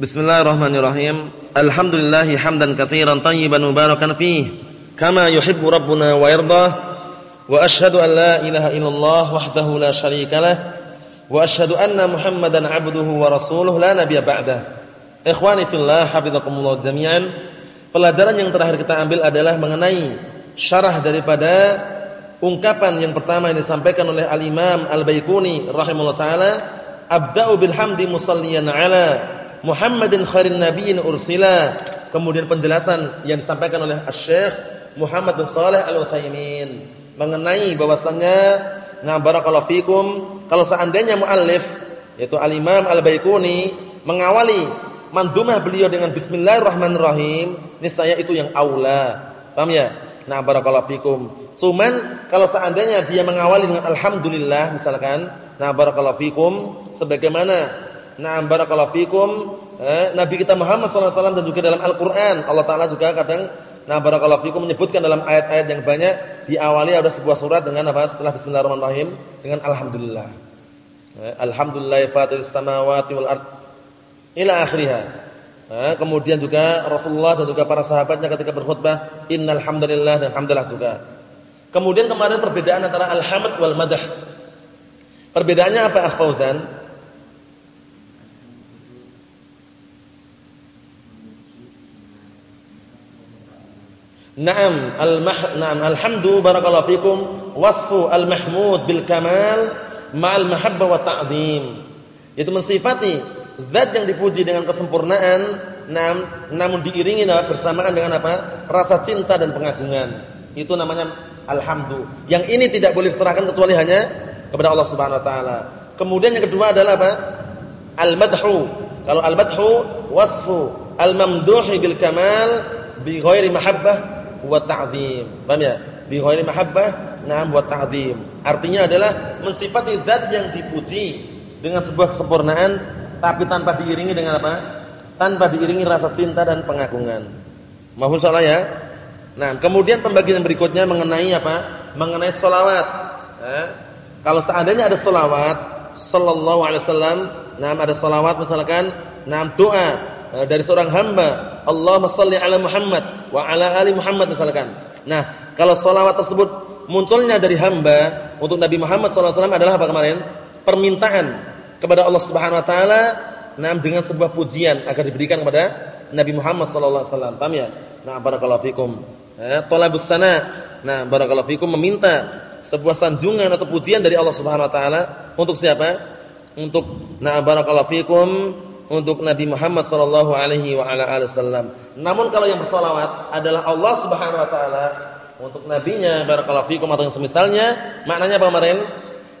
Bismillahirrahmanirrahim. Alhamdulillahi hamdan katsiran tayyiban mubarakan fih kama yuhibbu rabbuna wa yardah. Wa ashhadu an la ilaha illallah wahdahu la syarikalah wa ashhadu anna Muhammadan 'abduhu wa rasuluhu la nabiyya ba'dah. Ikhwani fillah, hafizakumullah jami'an. Pelajaran yang terakhir kita ambil adalah mengenai syarah daripada ungkapan yang pertama yang disampaikan oleh Al-Imam Al-Baiquni rahimahullah taala, "Abda'u bil hamdi musalliyan 'ala Muhammadin khairin nabiyyin ursila. Kemudian penjelasan yang disampaikan oleh Asy-Syaikh Muhammad bin Shalih Al-Utsaimin mengenai bahwasannya na barakallahu fikum kalau seandainya muallif yaitu Al-Imam Al-Baiquni mengawali mandumah beliau dengan bismillahirrahmanirrahim, niscaya itu yang aula. Paham ya? Nah barakallahu fikum. Cuman kalau seandainya dia mengawali dengan alhamdulillah misalkan, nah barakallahu fikum sebagaimana Naam barakallahu fikum. Eh, Nabi kita Muhammad sallallahu alaihi wasallam dan juga dalam Al-Qur'an Allah taala juga kadang nah barakallahu fikum menyebutkan dalam ayat-ayat yang banyak diawali ada sebuah surat dengan apa? Setelah bismillahirrahmanirrahim dengan alhamdulillah. Eh, alhamdulillah fatiris samawati wal ard ila akhirih. Eh, kemudian juga Rasulullah dan juga para sahabatnya ketika berkhutbah innal hamdalillah dan hamdalah juga. Kemudian kemarin perbedaan antara alhamd wal madah. Perbedaannya apa Akhfauzan? Naam, al-mah naam alhamdu barakallahu fikum wasfu al-mahmud bil kamal ma'al mahabbah wa ta'zim. Itu mensifati zat yang dipuji dengan kesempurnaan naam namun diiringi bersamaan dengan apa? rasa cinta dan pengagungan. Itu namanya alhamdu. Yang ini tidak boleh diserahkan kecuali hanya kepada Allah Subhanahu wa taala. Kemudian yang kedua adalah apa? Al-madhu. Kalau al-madhu wasfu al-mamduhi bil kamal bi ghairi mahabbah wa ta'zim. Paham ya? Bi ghairi mahabbah, na'am wa ta'zim. Artinya adalah mensifati zat yang dipuji dengan sebuah kesempurnaan tapi tanpa diiringi dengan apa? Tanpa diiringi rasa cinta dan pengagungan. Mohon salah ya. Nah, kemudian pembagian berikutnya mengenai apa? Mengenai salawat. Eh? Kalau seandainya ada salawat sallallahu alaihi wasallam, nah ada salawat misalkan, nah doa dari seorang hamba, Allahumma salli ala Muhammad wa ala ali Muhammad misalkan. Nah, kalau salawat tersebut munculnya dari hamba untuk Nabi Muhammad SAW adalah apa kemarin? Permintaan kepada Allah Subhanahu wa taala nah dengan sebuah pujian agar diberikan kepada Nabi Muhammad wasallam. Paham ya? Nah, barakallahu fikum. Eh, sana. Nah, barakallahu fikum meminta sebuah sanjungan atau pujian dari Allah Subhanahu wa taala untuk siapa? Untuk nah barakallahu fikum untuk Nabi Muhammad sallallahu alaihi wa ala alihi wasallam. Namun kalau yang bersalawat adalah Allah Subhanahu wa taala untuk nabinya barakallahu fikum atau yang semisalnya, maknanya apa kemarin?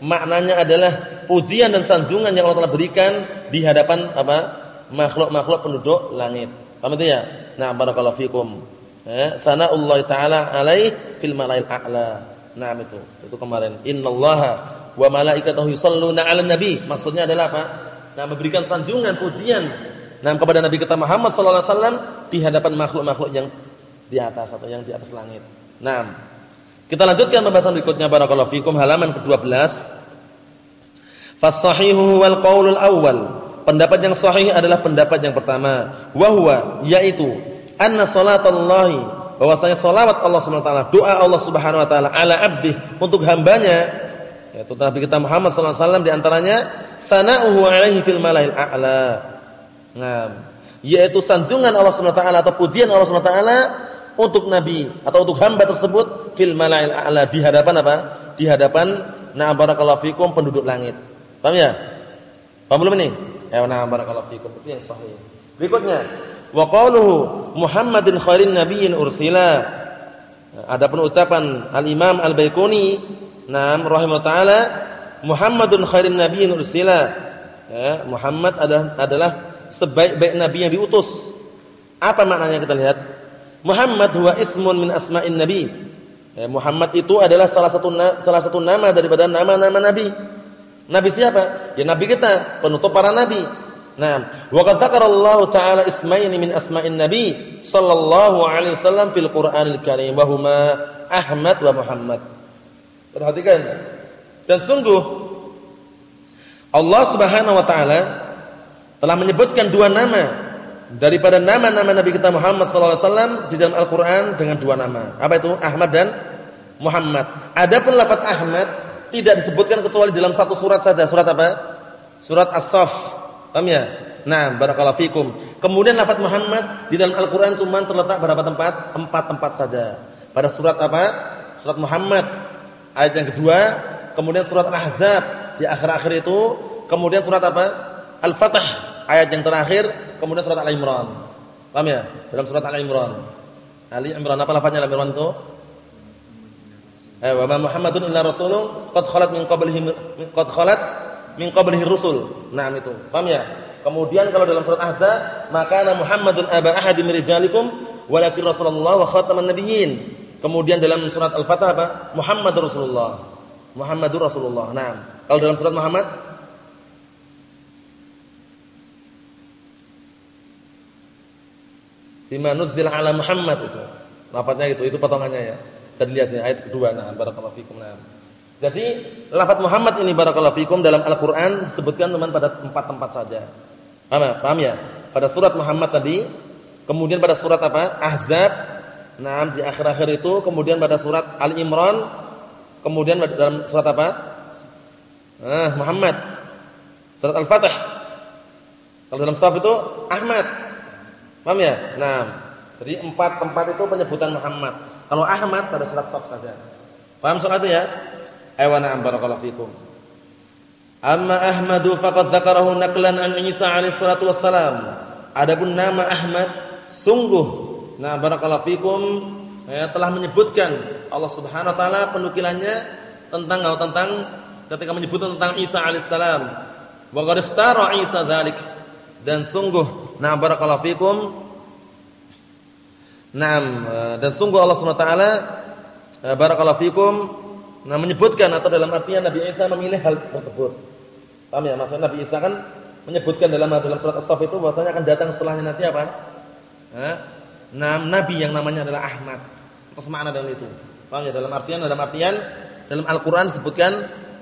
Maknanya adalah pujian dan sanjungan yang Allah telah berikan di hadapan apa? makhluk-makhluk penduduk langit. Paham itu ya? Nah, barakallahu fikum. Eh, sanaullah taala alaih fil malail a'la. Nah, itu. Itu kemarin. Innallaha wa malaikatahu yusalluna 'alan nabi. Maksudnya adalah apa? Nah, memberikan sanjungan, pujian nah kepada Nabi kita Muhammad sallallahu alaihi wasallam di hadapan makhluk-makhluk yang di atas atau yang di atas langit. Nah, kita lanjutkan pembahasan berikutnya barakallahu fikum halaman ke-12. Fas-sahihu wal qaulul awwal. Pendapat yang sahih adalah pendapat yang pertama, wa huwa yaitu anna salatallahi bahwasanya salawat Allah Subhanahu wa taala, doa Allah Subhanahu wa taala ala abdi untuk hambanya yaitu Nabi kita Muhammad sallallahu alaihi wasallam di antaranya sana'uhu alaihi fil malail a'la. Nah, yaitu sanjungan Allah taala atau pujian Allah taala untuk nabi atau untuk hamba tersebut fil malail a'la di hadapan apa? Di hadapan na barakallahu fikum penduduk langit. Paham ya? Paham belum ini? Ya na barakallahu fikum. Itu yang sahih. Berikutnya, wa Muhammadin khairin nabiyyin ursila. Adapun ucapan Al-Imam Al-Baiquni Naam rahimahullah taala Muhammadun khairin nabiyyin ursila. Ya, Muhammad adalah adalah sebaik-baik nabi yang diutus. Apa maknanya kita lihat? Muhammad huwa ismun min asma'in nabi. Ya, Muhammad itu adalah salah satu salah satu nama daripada nama-nama nabi. Nabi siapa? Ya nabi kita, penutup para nabi. Nah, wa qad Allah ta'ala ismaini min asma'in nabi sallallahu alaihi wasallam fil Qur'anil Karim wa huma Ahmad wa Muhammad. Perhatikan. Dan sungguh Allah Subhanahu wa taala telah menyebutkan dua nama daripada nama-nama Nabi kita Muhammad sallallahu alaihi wasallam di dalam Al-Qur'an dengan dua nama. Apa itu? Ahmad dan Muhammad. Adapun lafaz Ahmad tidak disebutkan kecuali dalam satu surat saja. Surat apa? Surat As-Saff. Paham ya? Nah, barakallahu fikum. Kemudian lafaz Muhammad di dalam Al-Qur'an cuma terletak berapa tempat? Empat tempat saja. Pada surat apa? Surat Muhammad ayat yang kedua, kemudian surat Al-Ahzab di akhir-akhir itu, kemudian surat apa? Al-Fatah ayat yang terakhir, kemudian surat Al-Imran. Paham ya? Dalam surat Al-Imran. Ali Imran apa lafaznya Al-Imran itu? Eh, wa Muhammadun illa rasulun qad khalat min qablihi qad khalat min qablihi rusul. Nah, itu. Paham ya? Kemudian kalau dalam surat Ahzab, maka Muhammadun aba ahadi min rijalikum walakin Rasulullah wa khataman nabiyyin. Kemudian dalam surat Al-Fatah apa? Muhammadur Rasulullah. Muhammadur Rasulullah. Nah, kalau dalam surat Muhammad Bima ala Muhammad itu. Lafadznya itu, itu potongannya ya. Bisa dilihat ya ayat kedua. Nah, barakallahu fikum. Nah. Jadi, lafaz Muhammad ini barakallahu fikum dalam Al-Qur'an disebutkan cuma pada empat tempat saja. Paham, paham ya? Pada surat Muhammad tadi, kemudian pada surat apa? Ahzab, Nah, di akhir-akhir itu kemudian pada surat Ali Imran, kemudian dalam surat apa? Ah, Muhammad. Surat Al-Fatih. Kalau dalam sahaf itu Ahmad. Paham ya? Nah, jadi empat tempat itu penyebutan Muhammad. Kalau Ahmad pada surat sahaf saja. Paham soal itu ya? Ayo na'am barakallahu fikum. Amma Ahmadu faqad dzakarahu naqlan an Isa alaihi salatu wassalam. Adapun nama Ahmad sungguh Nah, barakallahu fikum ya, telah menyebutkan Allah Subhanahu wa taala penukilannya tentang oh, tentang ketika menyebut tentang Isa alaihissalam. Wa qad iftara Isa dzalik. Dan sungguh nah barakallahu fikum Naam eh, dan sungguh Allah Subhanahu wa taala eh, barakallahu fikum nah menyebutkan atau dalam artian Nabi Isa memilih hal tersebut. Paham ya? Maksudnya Nabi Isa kan menyebutkan dalam dalam surat As-Saff itu bahwasanya akan datang setelahnya nanti apa? Hah? Nabi yang namanya adalah Ahmad. Atas makna dalam itu. Paham ya? Dalam artian dalam artian dalam Al-Qur'an disebutkan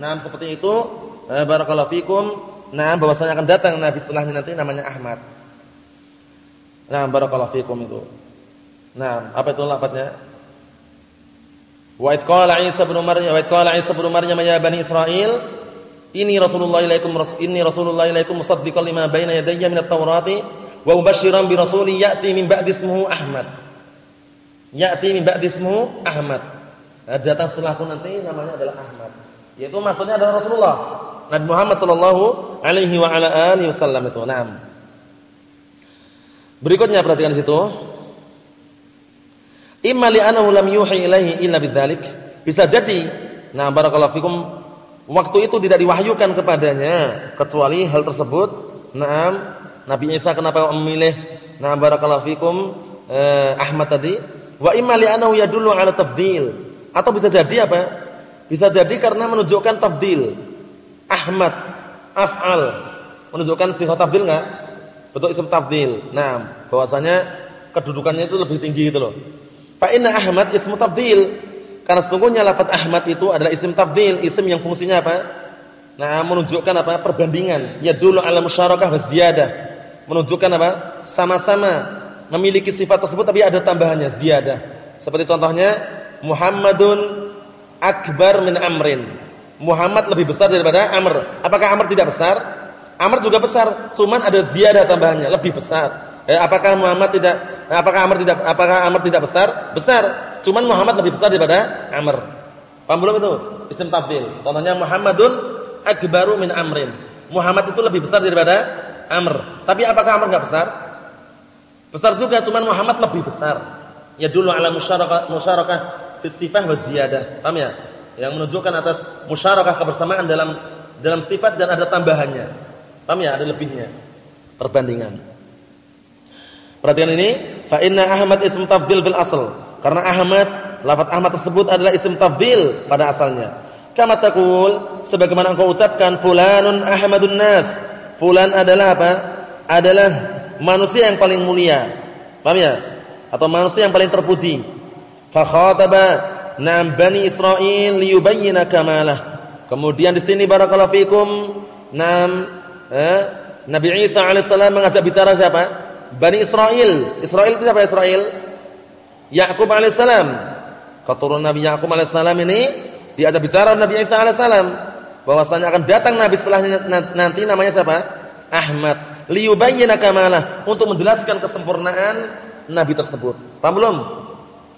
nam seperti itu, eh, barakallahu fikum, nah bahwasanya akan datang nabi setelahnya nanti namanya Ahmad. Nah, barakallahu fikum itu. Nah, apa itu lafadznya? Wa id qala Isa bin Maryam wa id qala Isa bin Maryam ya bani Israil ini Rasulullah ilaikum ini Rasulullah ilaikum musaddiqan lima baina yadayya minat Taurati wa mubasysyiran bi rasulin ya'ti min ba'di ismihi Ahmad. Ya'ti min ba'di ismihi Ahmad. Nah, datang setelahku nanti namanya adalah Ahmad. Yaitu maksudnya adalah Rasulullah. Nabi Muhammad sallallahu alaihi wa ala alihi wasallam itu. Naam. Berikutnya perhatikan di situ. Imma li annahu lam yuhi ilaihi illa bidzalik. Bisa jadi, nah barakallahu fikum, waktu itu tidak diwahyukan kepadanya kecuali hal tersebut. Naam, Nabi Isa kenapa memilih nah barakallahu fikum eh, Ahmad tadi? Wa imma li'annahu yadullu 'ala tafdil. Atau bisa jadi apa? Bisa jadi karena menunjukkan tafdil. Ahmad af'al menunjukkan sifat tafdil enggak? Betul isim tafdil. Nah, bahwasanya kedudukannya itu lebih tinggi gitu loh. Fa inna Ahmad ismu tafdil. Karena sesungguhnya lafaz Ahmad itu adalah isim tafdil, isim yang fungsinya apa? Nah, menunjukkan apa? Perbandingan. Ya dulu ala musyarakah wa ziyadah menunjukkan apa? Sama-sama memiliki sifat tersebut tapi ada tambahannya ziyadah. Seperti contohnya Muhammadun akbar min Amrin. Muhammad lebih besar daripada Amr. Apakah Amr tidak besar? Amr juga besar, cuman ada ziyadah tambahannya, lebih besar. Eh, apakah Muhammad tidak apakah Amr tidak apakah Amr tidak besar? Besar, cuman Muhammad lebih besar daripada Amr. Paham belum itu? Isim tabdil. Contohnya Muhammadun akbaru min Amrin. Muhammad itu lebih besar daripada Amr. Tapi apakah Amr enggak besar? Besar juga, cuman Muhammad lebih besar. Ya dulu ala musyarakah musyarakah fi sifah wa ziyadah. Paham ya? Yang menunjukkan atas musyarakah kebersamaan dalam dalam sifat dan ada tambahannya. Paham ya? Ada lebihnya. Perbandingan. Perhatikan ini, fa inna Ahmad ism tafdil fil asl. Karena Ahmad, lafaz Ahmad tersebut adalah isim tafdil pada asalnya. Kama taqul, sebagaimana engkau ucapkan fulanun Ahmadun nas fulan adalah apa? Adalah manusia yang paling mulia. Paham ya? Atau manusia yang paling terpuji. Fa khataba nam bani Israil liyubayyana kamalah. Kemudian di sini barakallahu fikum nam eh, Nabi Isa alaihissalam mengajak bicara siapa? Bani Israel. Israel itu siapa Israel? Yakub alaihissalam. Keturunan Nabi Yakub alaihissalam ini diajak bicara Nabi Isa alaihissalam bahwasanya akan datang nabi setelahnya nanti namanya siapa? Ahmad. Liyubayyana kamalah untuk menjelaskan kesempurnaan nabi tersebut. Paham belum?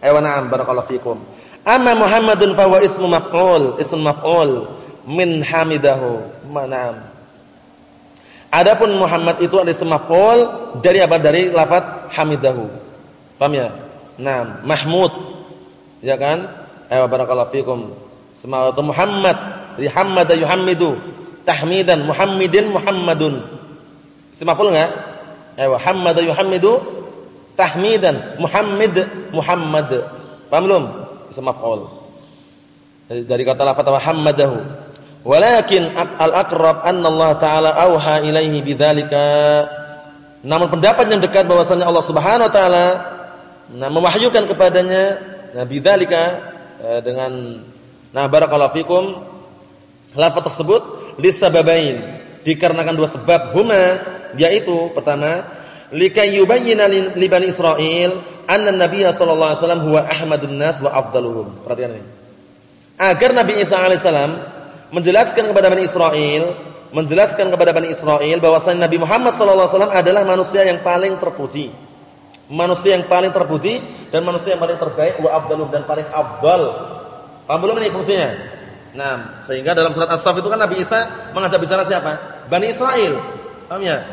Ayo na'am barakallahu fikum. Amma Muhammadun fa huwa ismu maf'ul, ismu maf'ul min hamidahu. Manaam. Adapun Muhammad itu adalah ismu maf'ul dari apa? Dari lafaz hamidahu. Paham ya? Naam, Mahmud. Ya kan? Ayo barakallahu fikum. Semangat Muhammad, dari hamada yuhammidu, tahmidan Muhammadin Muhammadun. Ismu maf'ul enggak? Ayo hamada yuhammidu, tahmidan Muhammad Muhammad. Paham belum? Ism maf'ul. Dari kata lafaz Muhammadahu. Walakin al-aqrab anna Allah taala auha ilaihi bidzalika. Namun pendapat yang dekat bahwasanya Allah Subhanahu wa taala nah mewahyukan kepadanya nah bidzalika eh, dengan nah barakallahu fikum lafaz tersebut lisababain dikarenakan dua sebab huma yaitu pertama likay yubayyana li bani Israil anna Nabi sallallahu alaihi wasallam huwa ahmadun nas wa afdaluhum. Perhatikan ini. Agar Nabi Isa alaihissalam menjelaskan kepada Bani Israel, menjelaskan kepada Bani Israel bahwasanya Nabi Muhammad sallallahu alaihi wasallam adalah manusia yang paling terpuji. Manusia yang paling terpuji dan manusia yang paling terbaik wa afdaluhum dan paling afdal. Paham belum ini fungsinya? Nah, sehingga dalam surat As-Saff itu kan Nabi Isa mengajak bicara siapa? Bani Israel. Paham ya?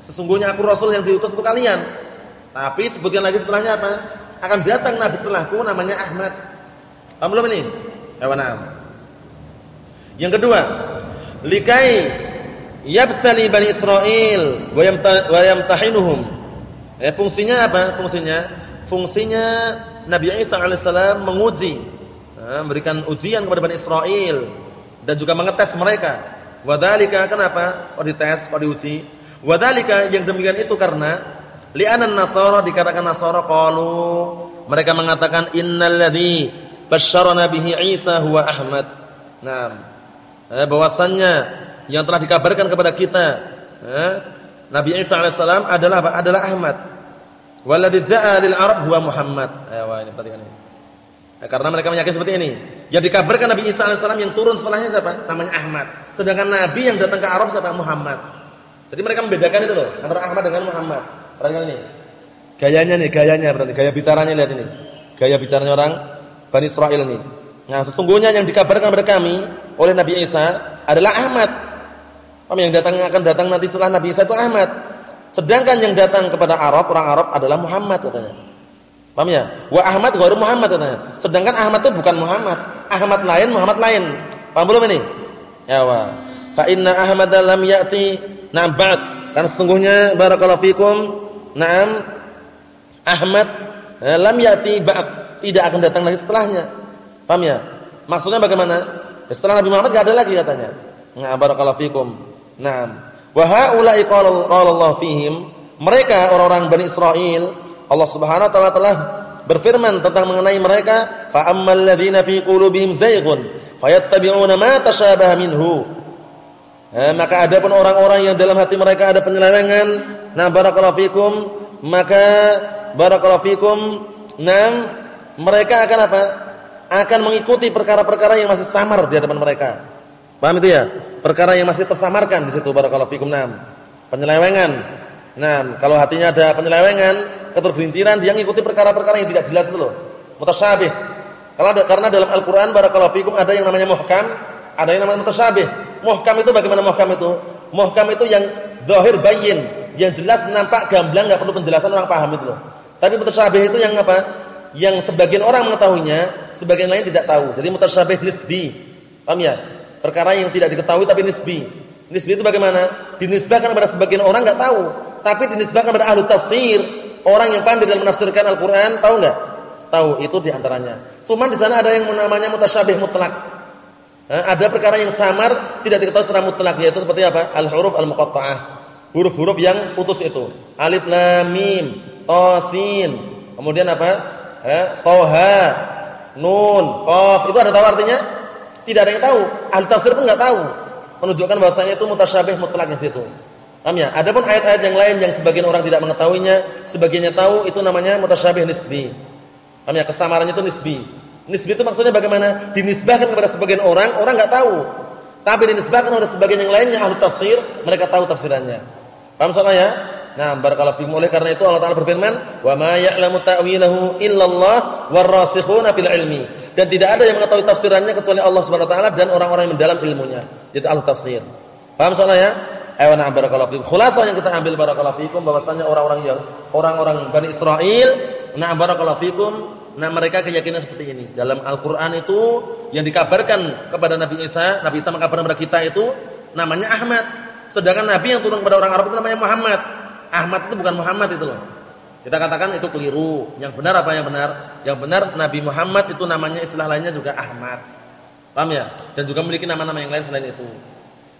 Sesungguhnya aku rasul yang diutus untuk kalian. Tapi sebutkan lagi setelahnya apa? Akan datang nabi setelahku namanya Ahmad. Paham belum ini? Awanam. Yang kedua, likai yabtali bani Israel wa yamtahinuhum. Ya, fungsinya apa? Fungsinya fungsinya Nabi Isa alaihissalam menguji, memberikan ujian kepada bani Israel dan juga mengetes mereka. Wadalika kenapa? Kok dites, kok diuji? Wadalika yang demikian itu karena li'anan nasara dikatakan nasara qalu mereka mengatakan innalladzi basyarana bihi Isa huwa Ahmad. Nah, eh, bahwasannya yang telah dikabarkan kepada kita eh, Nabi Isa alaihissalam adalah? Adalah Ahmad. Walladzi ja'a lil Arab huwa Muhammad. Eh, wah ini perhatikan ini. Eh, karena mereka meyakini seperti ini. Yang dikabarkan Nabi Isa alaihissalam yang turun setelahnya siapa? Namanya Ahmad. Sedangkan Nabi yang datang ke Arab siapa? Muhammad. Jadi mereka membedakan itu loh antara Ahmad dengan Muhammad. Perhatikan ini. Gayanya nih, gayanya berarti gaya bicaranya lihat ini. Gaya bicaranya orang Bani Israel ini. Nah, sesungguhnya yang dikabarkan kepada kami oleh Nabi Isa adalah Ahmad. Paham yang datang akan datang nanti setelah Nabi Isa itu Ahmad. Sedangkan yang datang kepada Arab, orang Arab adalah Muhammad katanya. Paham ya? Wa Ahmad ghairu Muhammad katanya. Sedangkan Ahmad itu bukan Muhammad. Ahmad lain, Muhammad lain. Paham belum ini? Ya wa. Fa inna Ahmad lam ya'ti ba'd. Karena sesungguhnya barakallahu fikum, na'am Ahmad eh, lam yati ba'd, tidak akan datang lagi setelahnya. Paham ya? Maksudnya bagaimana? Ya, setelah Nabi Muhammad enggak ada lagi katanya. Na'am barakallahu fikum. Na'am. Wa haula'i qala Allah fihim, mereka orang-orang Bani Israel, Allah Subhanahu wa taala telah berfirman tentang mengenai mereka, fa ammal ladzina fi qulubihim zayghun fayattabi'una ma tashabaha minhu Eh, maka ada pun orang-orang yang dalam hati mereka ada penyelewengan, nah barakallahu fikum, maka barakallahu fikum, nah mereka akan apa? Akan mengikuti perkara-perkara yang masih samar di hadapan mereka. Paham itu ya? Perkara yang masih tersamarkan di situ barakallahu fikum, nah. Penyelewengan. Nah, kalau hatinya ada penyelewengan, ketergelinciran, dia mengikuti perkara-perkara yang tidak jelas itu loh. Mutasyabih. Karena dalam Al-Qur'an barakallahu fikum ada yang namanya muhkam, ada yang namanya mutasyabih. Muhkam itu bagaimana muhkam itu? Muhkam itu yang zahir bayin, yang jelas nampak gamblang enggak perlu penjelasan orang paham itu loh. Tapi mutasyabih itu yang apa? Yang sebagian orang mengetahuinya, sebagian lain tidak tahu. Jadi mutasyabih nisbi. Paham ya? Perkara yang tidak diketahui tapi nisbi. Nisbi itu bagaimana? Dinisbahkan kepada sebagian orang enggak tahu, tapi dinisbahkan kepada ahli tafsir, orang yang pandai dalam menafsirkan Al-Qur'an, tahu enggak? Tahu, itu di antaranya. Cuman di sana ada yang namanya mutasyabih mutlak. Eh, ada perkara yang samar tidak diketahui secara mutlak yaitu seperti apa? Al-huruf al-muqatta'ah. Huruf-huruf yang putus itu. Alif lam mim, ta sin. Kemudian apa? Eh, toha, nun, qaf. Itu ada tahu artinya? Tidak ada yang tahu. Ahli tafsir pun enggak tahu. Menunjukkan bahwasanya itu mutasyabih mutlak di situ. Paham ya? Adapun ayat-ayat yang lain yang sebagian orang tidak mengetahuinya, sebagiannya tahu itu namanya mutasyabih nisbi. Paham ya? Kesamarannya itu nisbi. Nisbi itu maksudnya bagaimana? Dinisbahkan kepada sebagian orang, orang enggak tahu. Tapi dinisbahkan oleh sebagian yang lainnya ahli tafsir, mereka tahu tafsirannya. Paham soalnya ya? Nah, barakallahu fiikum. Oleh karena itu Allah Taala berfirman, "Wa ma ya'lamu ta'wilahu illallah warasikhuna fil ilmi." Dan tidak ada yang mengetahui tafsirannya kecuali Allah Subhanahu wa taala dan orang-orang yang mendalam ilmunya. Jadi ahli tafsir. Paham soalnya ya? Ayo nah barakallahu fiikum. Khulasah yang kita ambil barakallahu fiikum bahwasanya orang-orang yang orang-orang Bani Israel, nah barakallahu fiikum, nah mereka keyakinan seperti ini. Dalam Al-Qur'an itu yang dikabarkan kepada Nabi Isa, Nabi Isa mengabarkan kepada kita itu namanya Ahmad. Sedangkan nabi yang turun kepada orang Arab itu namanya Muhammad. Ahmad itu bukan Muhammad itu loh. Kita katakan itu keliru. Yang benar apa yang benar? Yang benar Nabi Muhammad itu namanya istilah lainnya juga Ahmad. Paham ya? Dan juga memiliki nama-nama yang lain selain itu.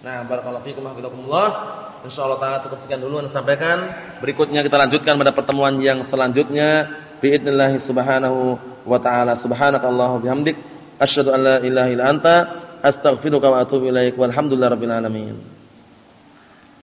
Nah, barakallahu fikum hafizakumullah. Insyaallah taala cukup sekian dulu yang sampaikan. Berikutnya kita lanjutkan pada pertemuan yang selanjutnya biidznillah subhanahu wa taala. Subhanakallahu bihamdik asyhadu an la ilaha illa anta astaghfiruka wa atubu ilaik. Walhamdulillahirabbil alamin.